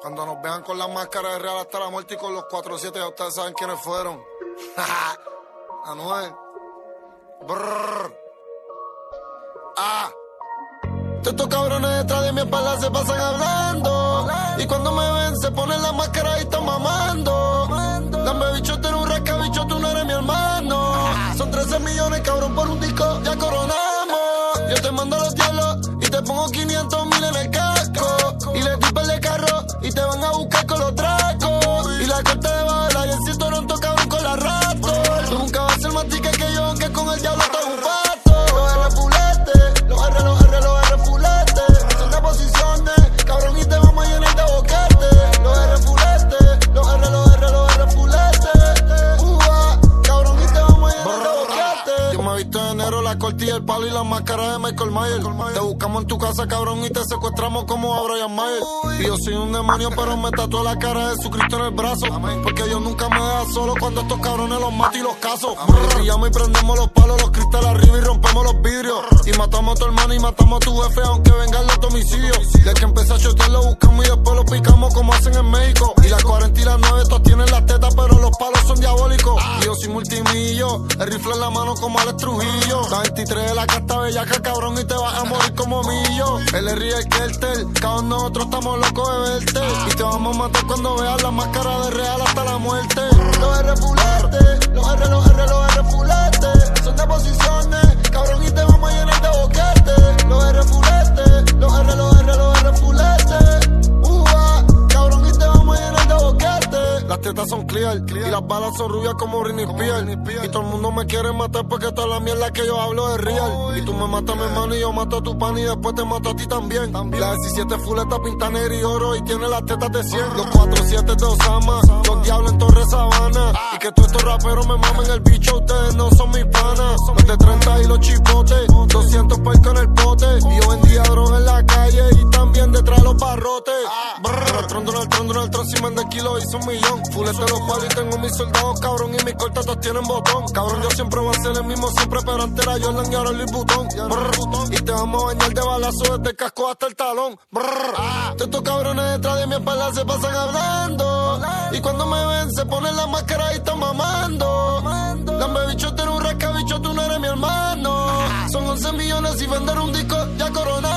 Cuando nos vean con las máscaras de Real hasta la muerte y con los 4-7, ya ustedes saben quiénes fueron. Anuel. Brrr. Ah. Todos estos cabrones detrás de mi espalda se pasan hablando. Y cuando me ven, se ponen la máscara y están mamando. Dame bicho, tú eres un rasca, bicho, tú no eres mi hermano. Son 13 millones, cabrón, por un disco, ya coronamos. Yo te mando los diablos y te pongo 500 mil en el casco. Y te van a buscar con los tracos. La cortilla, el palo y la máscara de Michael Myers. Te buscamos en tu casa, cabrón, y te secuestramos como a Brian Mayer. Y yo soy un demonio, pero me tatué la cara de Jesucristo en el brazo. Porque Dios nunca me deja solo cuando estos cabrones los mato y los caso. Brillamos y prendemos los palos, los cristales arriba y rompemos los vidrios. Y matamos a tu hermano y matamos a tu jefe, aunque vengan los domicilios. El que empieza a chotear lo buscamos y después lo picamos como hacen en México. El rifle en la mano como Alex Trujillo. La 23 de la casta bellaca, cabrón, y te vas a morir como millo. Es ríe el Kelter, cabrón, nosotros estamos locos de verte. Y te vamos a matar cuando veas la máscara de real hasta la muerte. R los R, y las balas son rubias como Spears. Y todo el mundo me quiere matar porque toda la mierda que yo hablo es real. Y tú me matas a mi hermano y yo mato a tu pan y después te mato a ti también. La 17 fuleta pinta negro y oro y tiene las tetas de 100. Los 4-7 de Osama, los diablos en Torre Sabana. Y que todos estos raperos me mamen el bicho, ustedes no son mis panas. Los de 30 y los chipotes, 200 pesos en el pote. Y yo vendía droga en la calle y también detrás de los barrotes. El tron, si me kilo hizo un millón. Fulete los palos y tengo mis soldados, cabrón, y mis cortas todos tienen botón. Cabrón, yo siempre voy a ser el mismo, siempre, pero antes era Jordan y ahora Butón. Y te vamos a bañar de balazo desde el casco hasta el talón. Todos estos cabrones detrás de mi espalda se pasan hablando. Y cuando me ven, se ponen la máscara y están mamando. Dame bicho, eres un rasca, bicho, tú no eres mi hermano. Son 11 millones y vender un disco, ya coronamos.